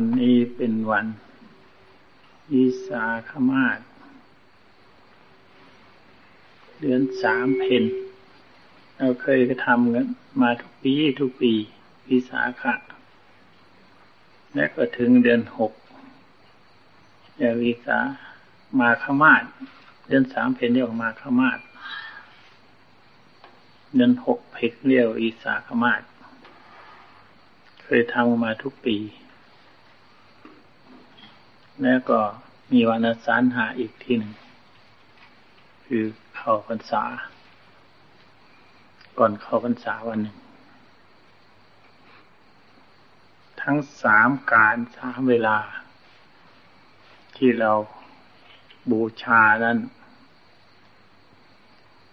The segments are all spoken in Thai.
วันนี้เป็นวันวิสาขมาศเดือนสามเพนเราเคยกระทำกันมาทุกปีทุกปีวิสาขะ และก็ถึงเดือนหกเดวิสามาขมาศเดือนสามเพนเรียกมาขมาศเดือนหกเพกเรียกวิสาขมาศเคยทำมาทุกปี แล้วก็มีวันสารหาอีกทีหนึ่ง คือเข้าพรรษา ก่อนเข้าพรรษาวันหนึ่ง ทั้งสามการสามเวลา ที่เราบูชานั้น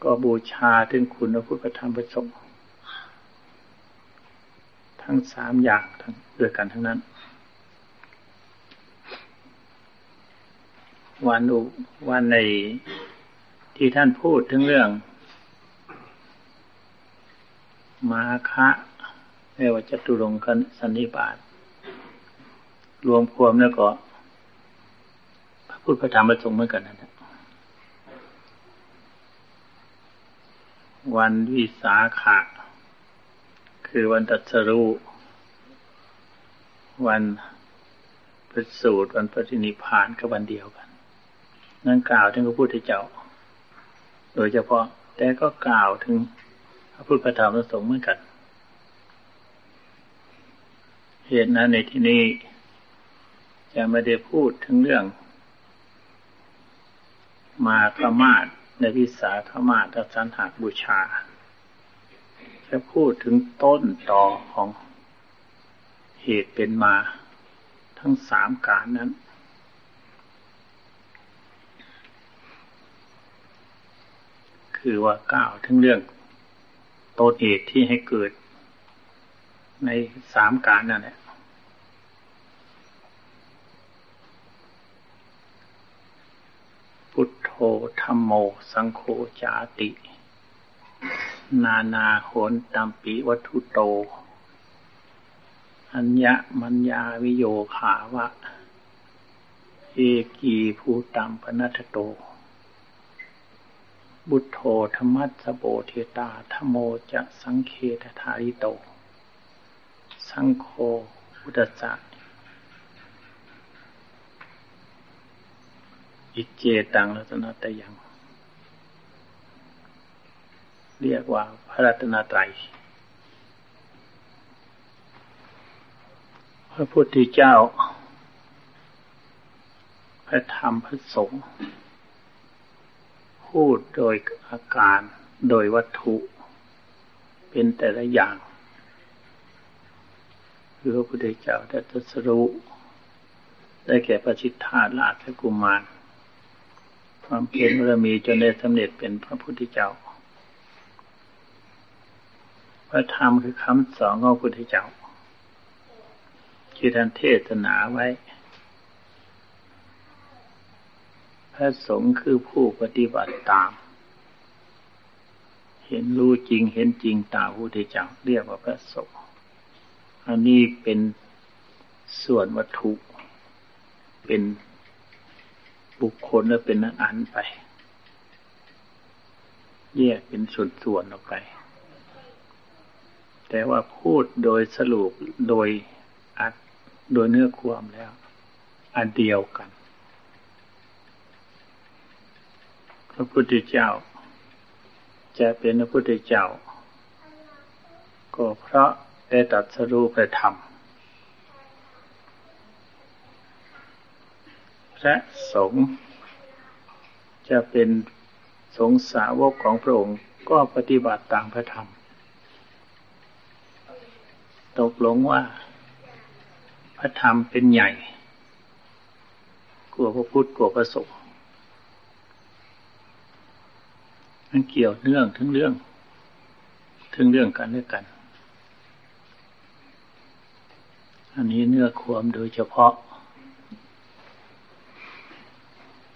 ก็บูชาถึงคุณพระพุทธธรรมประสงค์ทั้งสามอย่างทั้งด้วยกันทั้งนั้น วันอุวันในที่ท่านพูดถึงเรื่อง มาคะเรียกว่าจตุรงคสันนิบาตรวมความแล้วก็พระพุทธธรรมประสงค์เหมือนกันนะวันวิสาขะคือวันตัสรุวันประสูตรวันปฏินิพานก็วันเดียวกัน นั่นกล่าวถึงพระพุทธเจ้า โดยเฉพาะ แต่ก็กล่าวถึงพระพุทธธรรมประสงค์เหมือนกัน เหตุนั้นในที่นี้จะไม่ได้พูดถึงเรื่อง มาขมาศในวิสาขมาศสันหักบูชา จะพูดถึงต้นต่อของเหตุเป็นมา ทั้งสามการนั้น คือว่าก้าวถึงเรื่องต้นเหตุที่ให้เกิด ในสามการนั่นแหละพุทโธธรรมโม สังโฆจาติ นานาโหนตัมปีวัตถุโต อัญญมัญญาวิโยขาวะ เอกีภูตัมปนัตโต บุตโธธรรมัสโบเทตาธโมจะสังเคตทาริโต สังโฆอุตจักอิเจตังรัตนตยัง เรียกว่าพระรัตนตรัย พระพุทธเจ้า พระธรรมพระสงฆ์ พูดโดยอาการโดยวัตถุ เป็นแต่ละอย่างคือพระพุทธเจ้าได้ตรัสรู้ ได้แก่ประชิตธาตุราชกุมาร ความเพียรบารมีจนได้สำเร็จเป็นพระพุทธเจ้า พระธรรมคือคำสอนของพระพุทธเจ้าที่ท่านเทศนาไว้ พระสงฆ์คือผู้ปฏิบัติตาม เห็นรู้จริงเห็นจริงตามพุทธเจ้าเรียกว่าพระสงฆ์อันนี้เป็นส่วนวัตถุ เป็นบุคคลและเป็นอันไป แยกเป็นส่วนๆออกไป แต่ว่าพูดโดยสรุปโดยอัดโดยเนื้อความแล้ว อันเดียวกัน พระพุทธเจ้า จะเป็นพระพุทธเจ้า ก็เพราะได้ตัดสรุปธรรมพระสงฆ์จะเป็นสงสาวกของพระองค์ก็ปฏิบัติตามพระธรรม ตกลงว่า พระธรรมเป็นใหญ่ กลัวพระพุทธกลัวพระสงฆ์ มันเกี่ยวเนื่องทั้งเรื่องทั้งเรื่องกันด้วยกัน อันนี้เนื้อความโดยเฉพาะ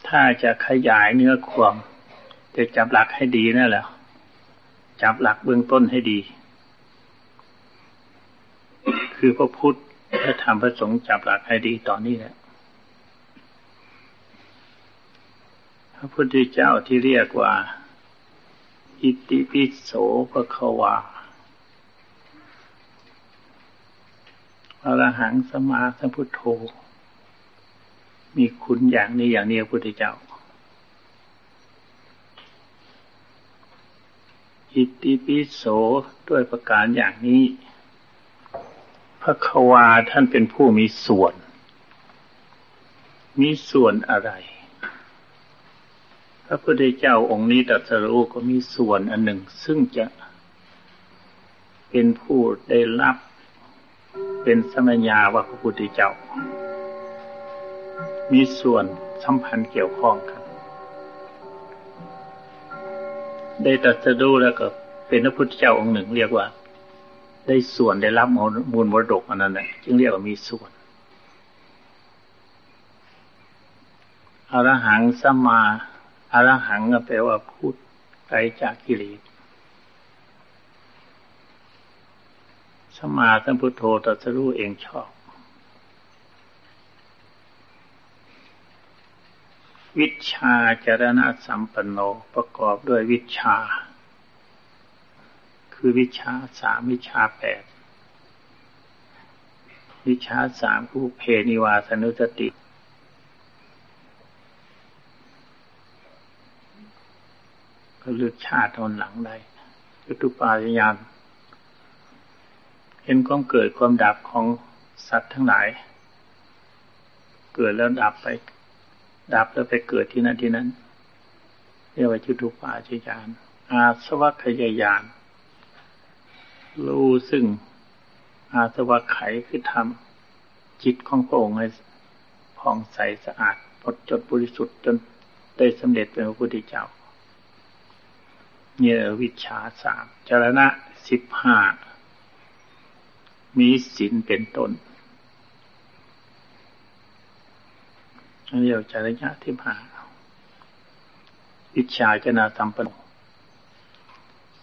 ถ้าจะขยายเนื้อความจะจับหลักให้ดีนั่นแหละจับหลักเบื้องต้นให้ดี คือพระพุทธพระธรรมพระสงฆ์จับหลักให้ดีตอนนี้แหละพระพุทธเจ้าที่เรียกว่า อิติปิโสภควาอรหังสมาสัมพุทโธ มีคุณอย่างนี้อย่างนี้พระพุทธเจ้า อิติปิโสด้วยประการอย่างนี้พระควาท่านเป็นผู้มีส่วน มีส่วนอะไร พระพุทธเจ้าองค์นี้ตัสรู้ก็มีส่วนอันหนึ่ง ซึ่งจะเป็นผู้ได้รับ เป็นสมัญญาว่าพระพุทธเจ้า มีส่วนสัมพันธ์เกี่ยวข้องกันได้ตัสรู้แล้วก็เป็นพระพุทธเจ้าองค์หนึ่ง เรียกว่า ได้ส่วนได้รับมูลมรดกอันนั้นแหละจึงเรียกว่ามีส่วนอรหังสมา อรหังก็แปลว่าพูดไกลจากกิเลสสมาสัมพุทโธตรัสรู้เองชอบ วิชาจารณะสัมปันโนประกอบด้วยวิชา คือวิชาสามวิชาแปดวิชาสามผู้เพนิวาสนุสติ ก็ลึกชาติทนหลังได้ยุตุปาญญาณเห็นความเกิดความดับของสัตว์ทั้งหลาย เกิดแล้วดับไป ดับแล้วไปเกิดที่นั่นที่นั้น เรียกว่าจุตุปาจยาน อาสวัคยายานรู้ซึ่งอาสวัคไขคือทำจิตของพระองค์ให้ผ่องใสสะอาดพดจดบริสุทธิ์จนได้สำเร็จเป็นพระพุทธเจ้า เนี่ยวิชาสามจรณะสิบห้ามีศีลเป็นต้นเรียกจริยะที่ผ่าวิชาจนาตัมปน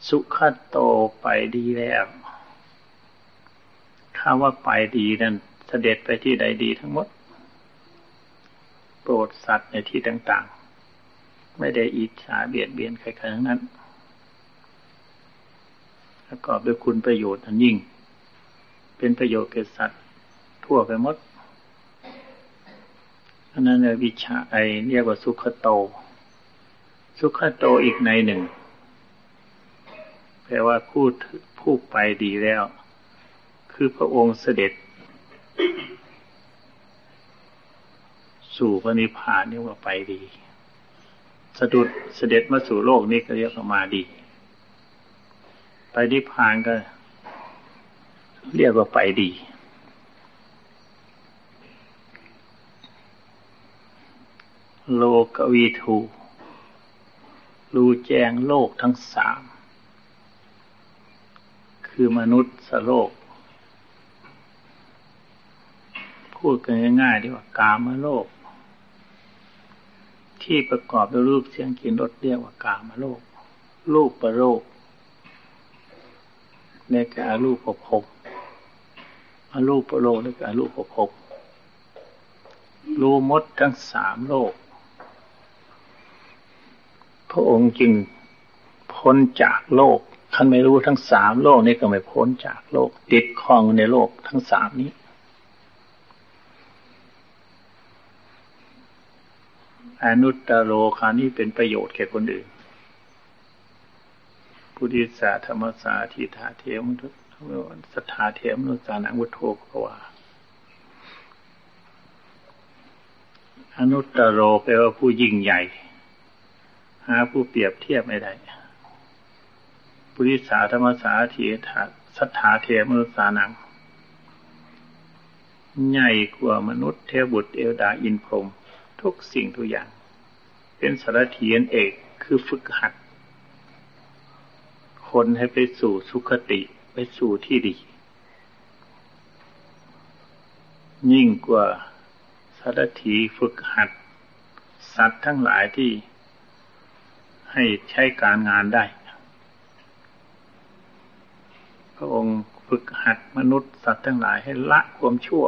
สุขโตไปดีแล้วถ้าว่าไปดีนั้นเสด็จไปที่ใดดีทั้งหมด โปรดสัตว์ในที่ต่าง ๆ ไม่ได้อิจฉาเบียดเบียนใครๆทั้งนั้น ประกอบด้วยคุณประโยชน์อันยิ่ง เป็นประโยชน์แก่สัตว์ ทั่วไปหมดอันนั้นวิชาไอเรียกว่าสุขโต สุขโตอีกในหนึ่ง แปลว่าผู้ผู้ไปดีแล้ว คือพระองค์เสด็จ สู่พระนิพพานนี่ว่าไปดี สะดุดเสด็จมาสู่โลกนี้ก็เรียกว่ามาดี ไปนิพพานก็ เรียกว่าไปดี โลกวีทูรู้แจ้งโลกทั้งสาม คือมนุษย์สโลก พูดกันง่ายๆดีว่ากามโลก ที่ประกอบด้วยรูปเสียงกลิ่นรสเรียกว่ากามโลก รูปประโลก ในการรูปภพอรูปโลกและอรูปภพรู้มดทั้งสามโลก พระองค์จึงพ้นจากโลกท่านไม่รู้ทั้งสามโลกนี้ก็ไม่พ้นจากโลก ติดคลองในโลกทั้งสามนี้ อนุตตโลคานี้เป็นประโยชน์แก่คนอื่น พุทธิสาธรรมสาทิธาเทวมุตสัทธาเทมนุสานังวุฒโธภวาอนุตตโรแปลว่าผู้ยิ่งใหญ่ หาผู้เปรียบเทียบไม่ได้ปุริสาธรรมสาเทีถาสัทธาเทมนุสานังใหญ่กว่ามนุษย์เทวบุตรเอวดาอินพรม ทุกสิ่งทุกอย่าง เป็นสารเทียนเอกคือฝึกหัด คนให้ไปสู่สุขติไปสู่ที่ดี ยิ่งกว่าสารถีฝึกหัด สัตว์ทั้งหลายที่ให้ใช้การงานได้ พระองค์ฝึกหัดมนุษย์สัตว์ทั้งหลายให้ละความชั่ว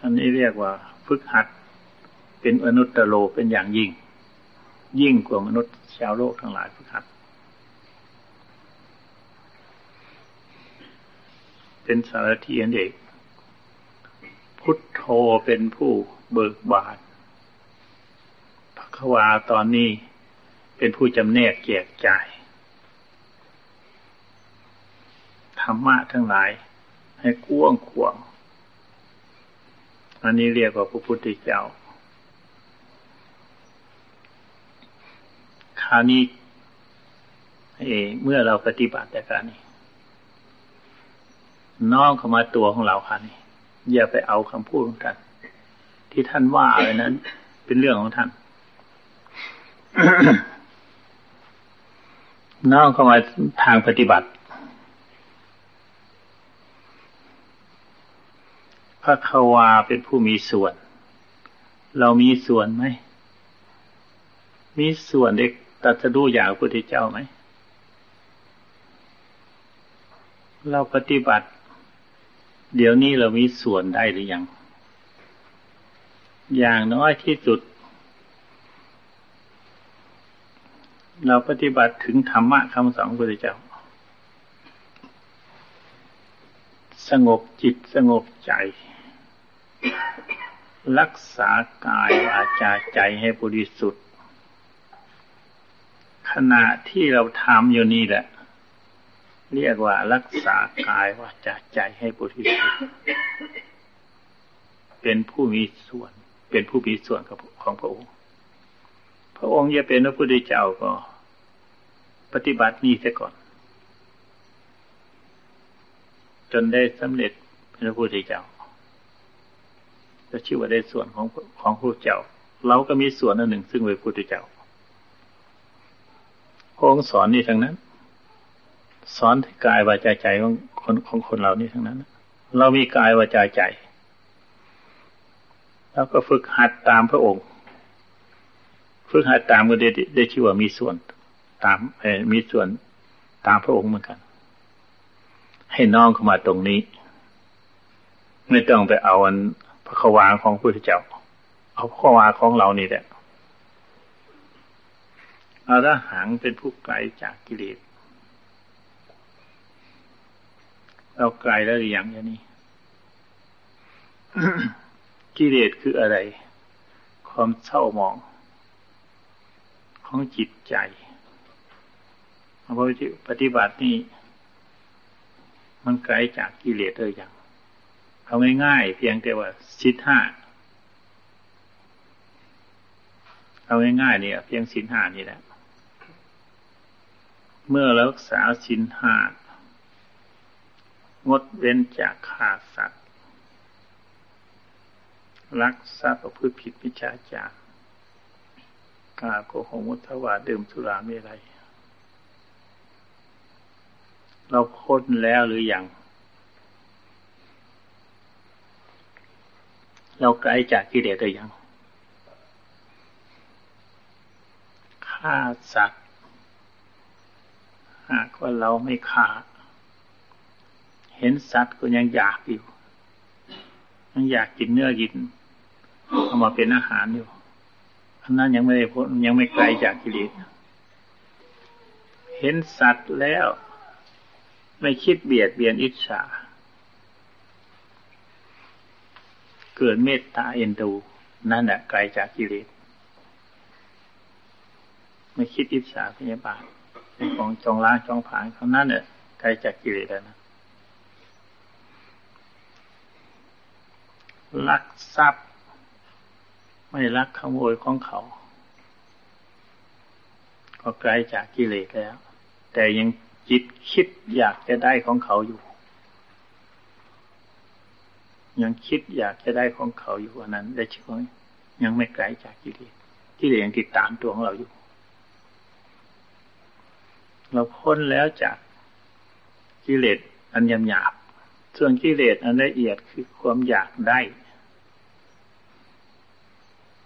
อันนี้เรียกว่าฝึกหัดเป็นอนุตตโลเป็นอย่างยิ่ง ยิ่งกว่ามนุษย์ชาวโลกทั้งหลายฝึกหัด เป็นสารทีอันเอกพุทโธเป็นผู้เบิกบานพระควาตอนนี้เป็นผู้จำแนกแจกจ่ายธรรมะทั้งหลาย ให้กว้างขวางอันนี้เรียกว่าพระพุทธเจ้าคราวนี้เมื่อเราปฏิบัติแต่การนี้ น้องเข้ามาตัวของเราค่ะนี่อย่าไปเอาคำพูดของท่านที่ท่านว่าอะไรนั้น เป็นเรื่องของท่าน น้องเข้ามาทางปฏิบัติพระควาเป็นผู้มีส่วน เรามีส่วนไหม มีส่วนเด็กตัดสะดูอย่างพระพุทธเจ้าไหม เราปฏิบัติ เดี๋ยวนี้เรามีส่วนได้หรือยัง อย่างน้อยที่สุด เราปฏิบัติถึงธรรมะคำสอนพระพุทธเจ้า สงบจิตสงบใจ รักษากายวาจาใจให้บริสุทธิ์ ขณะที่เราทำอยู่นี่แหละ เรียกว่ารักษากายวาจาใจให้บริสุทธิ์เป็นผู้มีส่วน เป็นผู้มีส่วนของพระองค์ พระองค์จะเป็นพระพุทธเจ้าก็ ปฏิบัตินี้เสียก่อน จนได้สำเร็จเป็นพระพุทธเจ้าจะชื่อว่าได้ส่วนของของพระเจ้า เราก็มีส่วนอันหนึ่งซึ่งเป็นพระพุทธเจ้าพระองค์สอนนี่ทั้งนั้น สอนกายวาจาใจของคนของคนเรานี่ทั้งนั้น เรามีกายวาจาใจ แล้วก็ฝึกหัดตามพระองค์ ฝึกหัดตามก็ได้ได้ชื่อว่ามีส่วน ตามเอมีส่วนตามพระองค์เหมือนกัน ให้น้องเข้ามาตรงนี้ ไม่ต้องไปเอาอันพระควาของพระพุทธเจ้า เอาพระควาของเรานี่แหละอารหังเป็นผู้ไกลจากกิเลส เราไกลแล้วหรือยังอย่างนี้กิเลสคืออะไร ความเศร้าหมอง ของจิตใจพอปฏิบัตินี่มันไกลจากกิเลสเลยอย่างเอาง่ายๆเพียงแต่ว่าสิทห้าเอาง่ายๆเนี่ย เพียงสินห้านี่แหละ เมื่อรักษาสินห้า งดเว้นจากขาดสัตว์รักทรัพย์ประพฤติผิดวิชาจารกาโกหกมุทวาดื่มสุราไม่ไร เราพ้นแล้วหรืออยัง เราไกลจากกิเลสหรือยังฆ่าสัตว์หากว่าเราไม่ฆ่า เห็นสัตว์ก็ยังอยากอยู่ยังอยากกินเนื้อกินเอามาเป็นอาหารอยู่อันนั้นยังไม่ได้พ้นยังไม่ไกลจากกิเลสเห็นสัตว์แล้ว ไม่คิดเบียดเบียนอิจฉาเกิดเมตตาเอ็นดูนั่นแหละไกลจากกิเลสไม่คิดอิจฉาพยาบาทเป็นของจองล้างจองผานเขานั่นเนี่ยไกลจากกิเลสแล้วนะ ลักทรัพย์ ไม่ลักขโมยของเขา ก็ไกลจากกิเลสแล้ว แต่ยังจิตคิดอยากจะได้ของเขาอยู่ ยังคิดอยากจะได้ของเขาอยู่อันนั้น ได้ช่วยยังไม่ไกลจากกิเลสกิเลสยังติดตามตัวของเราอยู่ เราพ้นแล้วจากกิเลสอันยำหยาบ ส่วนกิเลสอันละเอียดคือความอยากได้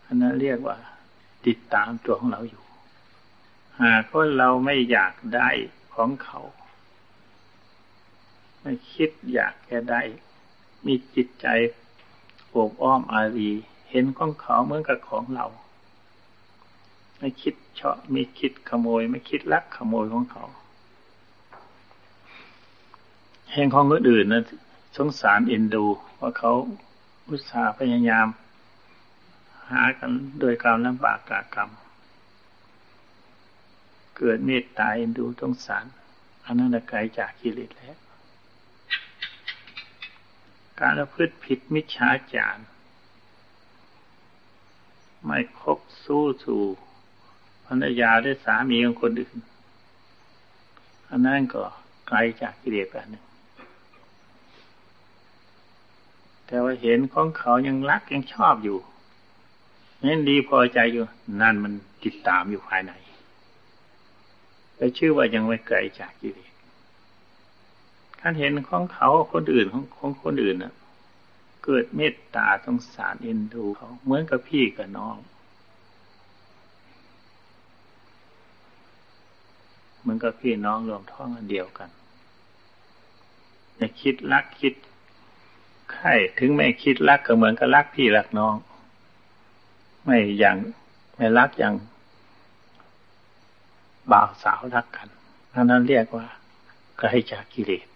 อันนั้นเรียกว่า ติดตามตัวของเราอยู่ หากว่าเราไม่อยากได้ของเขา ไม่คิดอยากแค่ได้ มีจิตใจโอบอ้อมอารีเห็นของเขาเหมือนกับของเรา ไม่คิดเฉาะไม่คิดขโมย ไม่คิดลักขโมยของเขา เห็นของคนอื่นนะสงสารเอ็นดูว่าเขาอุตส่าห์พยายาม หากันโดยการลำบากกากรรม เกิดเมตตาเอ็นดูสงสารอันนั้นไกลจากกิเลสแล้วการประพฤติผิดมิจฉาจารไม่คบสู้สู่ภรรยาและสามีของคนอื่น อันนั้นก็ไกลจากกิเลสแบบหนึ่ง แต่ว่าเห็นของเขายังรักยังชอบอยู่นั่นดีพอใจอยู่ นั่นมันติดตามอยู่ภายในแต่ชื่อว่ายังไม่ไกลจากกิเลสท่านเห็นของเขาคนอื่นของของคนอื่นน่ะ เกิดเมตตาสงสารเอ็นดูเขาเหมือนกับพี่กับน้องเหมือนกับพี่น้องรวมท้องอันเดียวกัน จะคิดรักคิด ใครถึงไม่คิดรักก็เหมือนกับรักพี่รักน้อง ไม่อย่างไม่รักอย่างบ่าวสาวรักกันอันนั้นเรียกว่าไกลจากกิเลส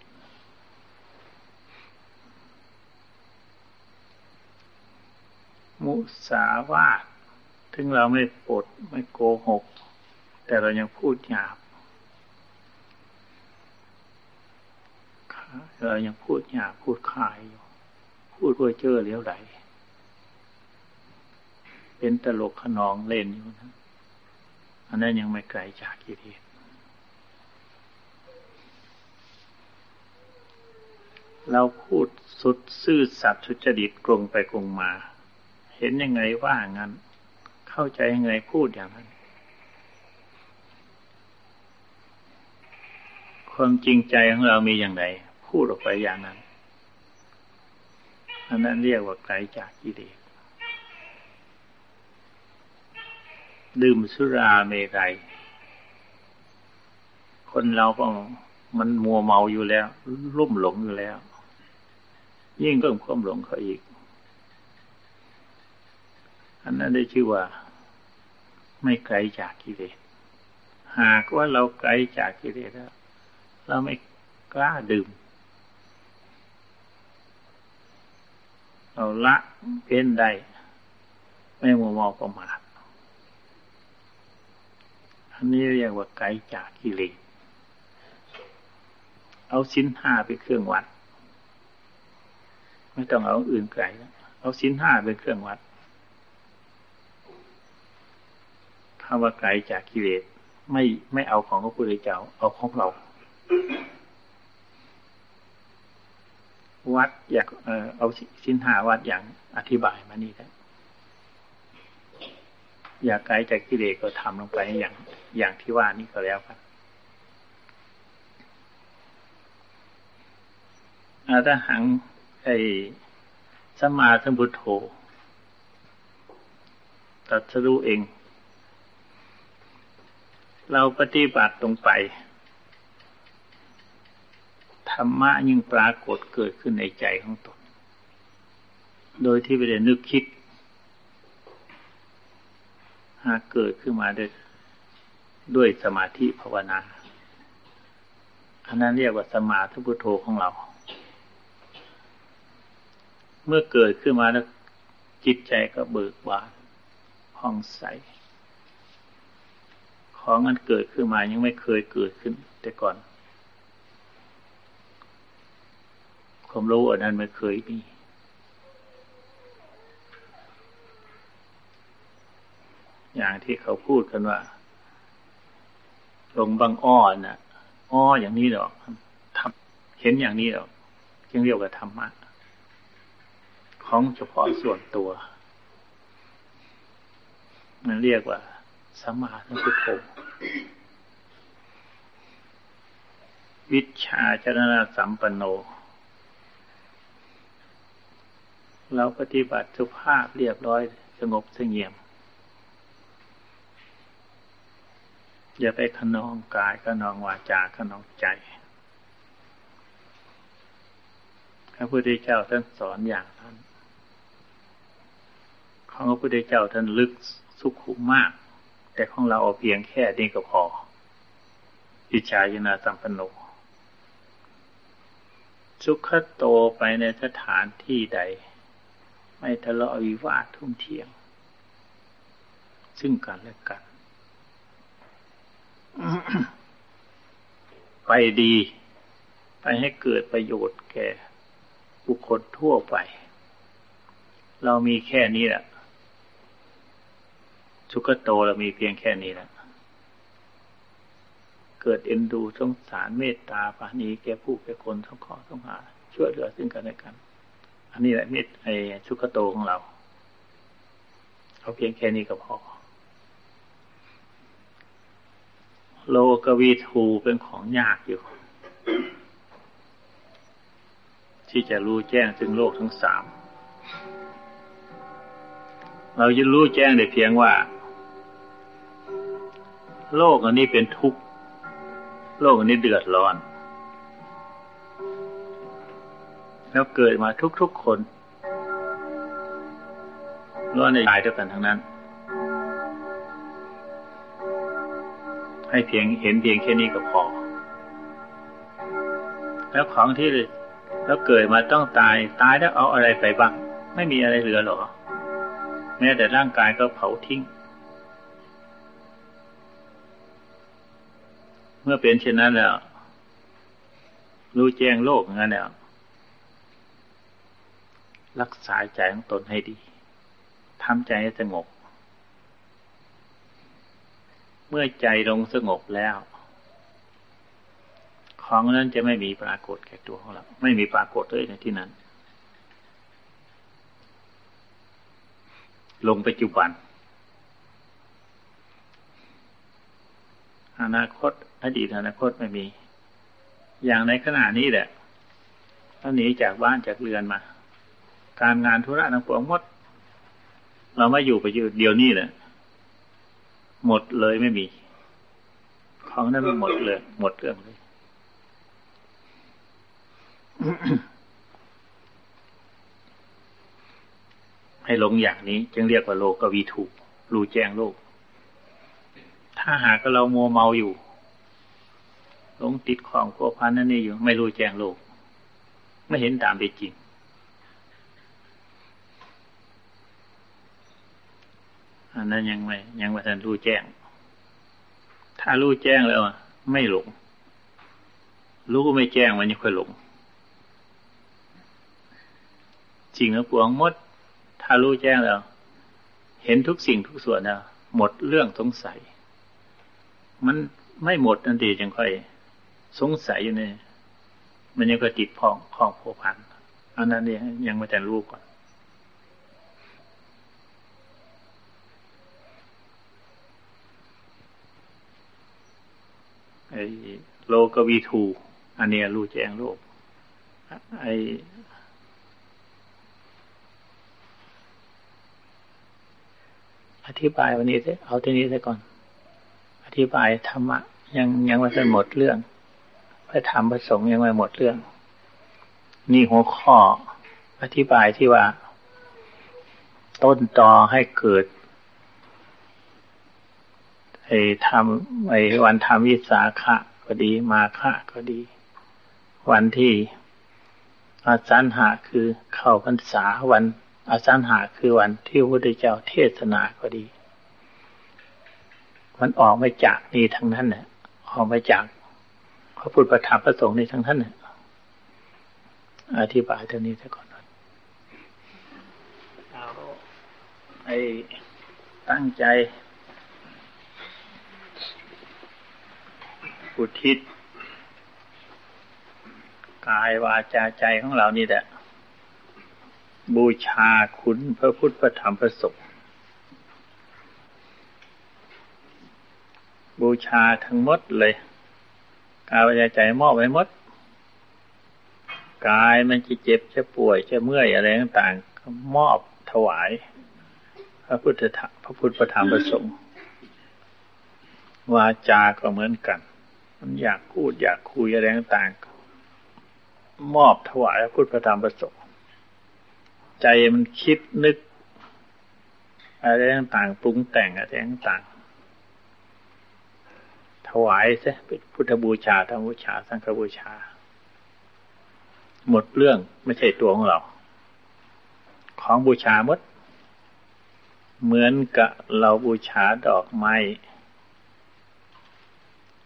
มุสาวาทถึงเราไม่ปดไม่โกหก แต่เรายังพูดหยาบ เรายังพูดหยาบพูดคายอยู่ พูดเพื่อเจอเลี้ยวไหลเป็นตลกขนองเล่นอยู่นะอันนั้นยังไม่ไกลจากกิเลสเราพูดสุดซื่อสัตย์สุจริตกลงไปกลงมา เห็นยังไงว่างั้น เข้าใจยังไงพูดอย่างนั้น ความจริงใจของเรามีอย่างไร พูดออกไปอย่างนั้น อันนั้นเรียกว่าไกลจากกิเลสดื่มสุราเมรัยคนเราก็มันมัวเมาอยู่แล้ว รุ่มหลงอยู่แล้ว ยิ่งเพิ่มความหลงเขาอีก อันนั้นได้ชื่อว่า ไม่ไกลจากกิเลสหากว่าเราไกลจากกิเลสแล้วเราไม่กล้าดื่ม เราละเป็นได้ ไม่มัวมาประมาทอันนี้เรียกว่าไกลจากกิเลสเอาสินห้าไปเครื่องวัด ไม่ต้องเอาอื่นไกลแล้วเอาสินห้าเป็นเครื่องวัดคำว่าไกลจากกิเลสไม่ไม่เอาของพระพุทธเจ้าเอาของเรา วัดอยากเออเอาสินหาวัดอย่างอธิบายมานี่แล้วอยากไกลจากกิเลสก็ทำลงไปอย่างอย่างที่ว่านี้ก็แล้วกันอาถ้าหังไอสมาธิพุทโธตัดสรู้เอง เราปฏิบัติตรงไป รรมะยิ่งปรากฏเกิดขึ้นในใจของตน โดยที่ไม่ได้นึกคิด หากเกิดขึ้นมาด้วยด้วยสมาธิภาวนา อันนั้นเรียกว่าสมาธิพุทโธของเรา เมื่อเกิดขึ้นมาแล้วจิตใจก็เบิกบานผ่องใส ของมันเกิดขึ้นมายังไม่เคยเกิดขึ้นแต่ก่อน ความรู้อันนั้นไม่เคยมีอย่างที่เขาพูดกันว่าลงบางอ้อน่ะ อ้ออย่างนี้หรอกทำเห็นอย่างนี้หรอกจึงเรียกว่าธรรมะของเฉพาะส่วนตัว มันเรียกว่าสัมมาสัมพุทโธวิชาจรณะสัมปันโน เราปฏิบัติสุภาพเรียบร้อยสงบเสงเงียม อย่าไปขนองกายขนองวาจาขนองใจ พระพุทธเจ้าท่านสอนอย่างนั้น ของพระพุทธเจ้าท่านลึกสุขุมมาก แต่ของเราเอาเพียงแค่นี้ก็พอ อิจฉายนาสัมปนโนสุขโตไปในสถานที่ใด ไม่ทะเลาะวิวาททุ่มเทียง ซึ่งกันและกัน ไปดี ไปให้เกิดประโยชน์แก่บุคคลทั่วไป เรามีแค่นี้แหละสุขโตเรามีเพียงแค่นี้แหละเกิดเอ็นดูสงสารเมตตาปานีแก่ผู้แก่คนทั้งขอทั้งหาช่วยเหลือซึ่งกันและกัน อันนี้แหละเมตรไอสุขโตของเราเอาเพียงแค่นี้ก็พอโลกวีทูเป็นของยากอยู่ ที่จะรู้แจ้งถึงโลกทั้งสาม เราจะรู้แจ้งได้เพียงว่า โลกอันนี้เป็นทุกข์ โลกอันนี้เดือดร้อน แล้วเกิดมาทุกๆคนร้อนในตายด้วยกันทั้งนั้น ให้เพียงเห็นเพียงแค่นี้ก็พอ แล้วของที่แล้วเกิดมาต้องตายตายแล้วเอาอะไรไปบ้าง ไม่มีอะไรเหลือหรอ แม้แต่ร่างกายก็เผาทิ้ง เมื่อเป็นเช่นนั้นแล้วรู้แจ้งโลกงั้นแล้ว รักษาใจของตนให้ดีทำใจให้สงบ เมื่อใจลงสงบแล้ว ของนั้นจะไม่มีปรากฏแก่ตัวของเรา ไม่มีปรากฏเลยในที่นั้น ลงปัจจุบัน อนาคต อดีตอนาคตไม่มี อย่างในขณะนี้แหละเราหนีจากบ้านจากเรือนมา การงานธุระทั้งปวงหมด เราไม่อยู่ไปอยู่เดียวนี้แหละหมดเลยไม่มี ของนั้นหมดเลย หมดเรื่องเลยให้หลงอย่างนี้ จึงเรียกว่าโลกวีถูกรู้แจ้งโลก ถ้าหากเรามัวเมาอยู่หลงติดของโกพันนั่นนี่อยู่ ไม่รู้แจ้งโลก ไม่เห็นตามเป็นจริง อันนั้นยังไม่ ยังไม่ทันรู้แจ้ง ถ้ารู้แจ้งแล้วไม่หลง รู้ไม่แจ้งมันยังค่อยหลงจริงแล้วปวงมด ถ้ารู้แจ้งแล้ว เห็นทุกสิ่งทุกส่วนแล้วหมดเรื่องสงสัย มันไม่หมดนันทีจังค่อย สงสัยอยู่เนี่ยมันยังก็ติดพองพองโผพันอันนั้นเนี่ยยังไม่แต่รู้ก่อน โลกวีทู อันเนี้ยรู้แจ้งโลก ไออธิบายวันนี้เอาที่นี้ซะก่อน อธิบายธรรมะ ยังยังไม่ทันหมดเรื่องพระธรรมพระสงฆ์ยังไม่หมดเรื่อง นี่หัวข้อ อธิบายที่ว่า ต้นตอให้เกิด ไอ้ทำไอ้วันทำวิสาขะก็ดีมาฆะก็ดี วันที่อาจารย์หาคือเข้าพรรษาวันอาจารย์หาคือวันที่พระพุทธเจ้าเทศนาก็ดี มันออกมาจากนี่ทั้งนั้นเนี่ยออกมาจากพระพุทธประธรรมพระสงฆ์ในทั้งท่านเนี่ยอธิบายเท่านี้ซะก่อนเอาไอ้ตั้งใจ อุทิศกายวาจาใจของเรานี่แหละ บูชาคุณพระพุทธพระธรรมพระสงฆ์บูชาทั้งหมดเลย กายวาจาใจมอบไว้หมด กายมันจะเจ็บจะป่วยจะเมื่อยอะไรต่างๆมอบถวาย พระพุทธพระพุทธพระธรรมประสงค์วาจาก็เหมือนกัน มันอยากพูดอยากคุยอะไรต่างมอบถวายพระพุทธธรรมประสงค์ใจมันคิดนึก อะไรต่างๆปรุงแต่งอะไรต่างๆถวายซะเป็นพุทธบูชาธรรมบูชา สังฆบูชา หมดเรื่องไม่ใช่ตัวของเรา ของบูชาหมด เหมือนกับเราบูชาดอกไม้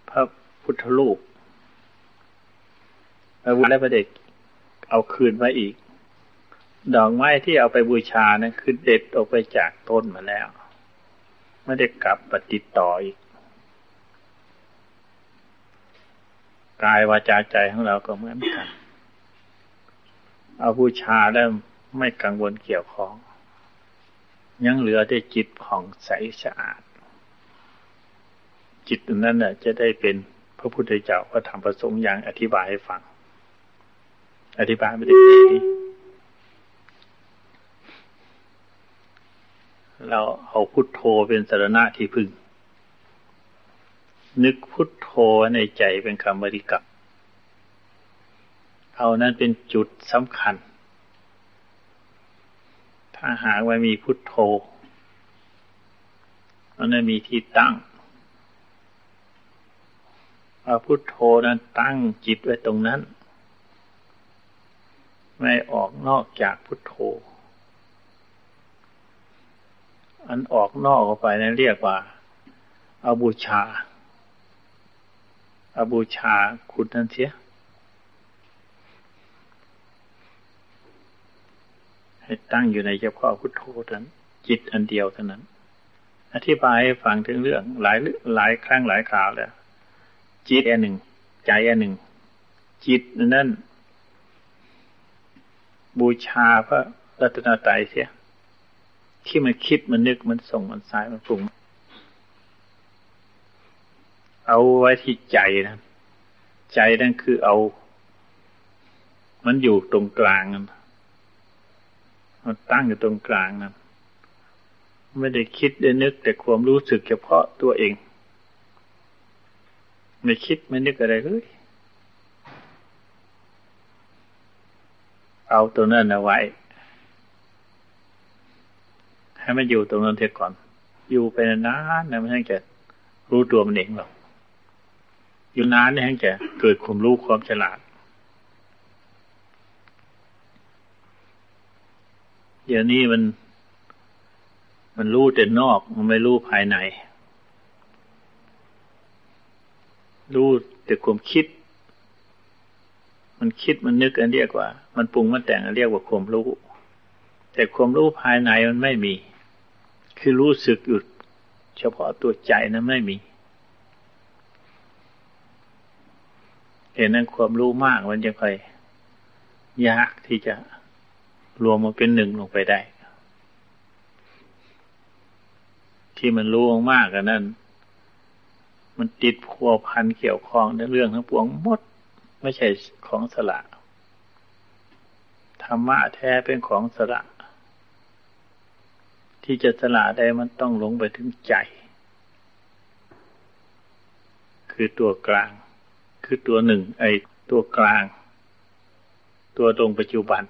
พระ พุทธรูปพระพุทธและพระเด็กเอาคืนมาอีก ดอกไม้ที่เอาไปบูชานะคือเด็ดออกไปจากต้นมาแล้ว ไม่ได้กลับปฏิต่ออีก กายวาจาใจของเราก็เหมือนกัน เอาบูชาแล้วไม่กังวลเกี่ยวของ ยังเหลือได้จิตผ่องใสสะอาด จิตนั้นน่ะจะได้เป็น พระพุทธเจ้าพระธรรมประสงค์อย่างอธิบายให้ฟัง อธิบายไม่ได้ดีเราเอาพุทโธเป็นสารณะที่พึ่ง นึกพุทโธในใจเป็นคำบริกรรมเอานั้นเป็นจุดสำคัญ ถ้าหากว่ามีพุทโธมันนั้นมีที่ตั้ง เอาพุทโธนั้นตั้งจิตไว้ตรงนั้น ไม่ออกนอกจากพุทโธ อันออกนอกออกไปนั้นเรียกว่าอาบูชาอาบูชาคุณนั่นเสีย ให้ตั้งอยู่ในเฉพาะพุทโธนั้น จิตอันเดียวเท่านั้น อธิบายให้ฟังถึงเรื่องหลายหลายครั้งหลายคราวแล้ว จิตอันหนึ่ง ใจอันหนึ่ง จิตนั่น บูชาพระรัตนตรัยเสีย ที่มันคิดมันนึกมันส่งมันสายมันปรุง เอาไว้ที่ใจนะใจนั่นคือเอา มันอยู่ตรงกลางนั่นมันตั้งอยู่ตรงกลางนั่นไม่ได้คิดได้นึกแต่ความรู้สึกเฉพาะตัวเอง ไม่คิดไม่นึกอะไรเลยเอาตัวนั้นเอาไว้ ให้มันอยู่ตรงนั้นเถอะก่อน อยู่ไปนานนะมันจะรู้ตัวมันเองหรอกอยู่นานนี่จะเกิดความรู้ความฉลาดเดี๋ยวนี้มัน มันรู้แต่นอก มันไม่รู้ภายใน รู้แต่ความคิด มันคิดมันนึกอันเรียกว่า มันปรุงมันแต่งอันเรียกว่าความรู้ แต่ความรู้ภายในมันไม่มี คือรู้สึกอยู่เฉพาะตัวใจนั้นไม่มีเห็นนั้นความรู้มากมันจะค่อยยากที่จะรวมมาเป็นหนึ่งลงไปได้ ที่มันรู้มากกันนั้น มันติดพัวพันเกี่ยวข้องในเรื่องทั้งปวงหมด ไม่ใช่ของสละธรรมะแท้เป็นของสละ ที่จะสละได้มันต้องลงไปถึงใจ คือตัวกลาง คือตัวหนึ่ง ไอ้ตัวกลาง ตัวตรงปัจจุบัน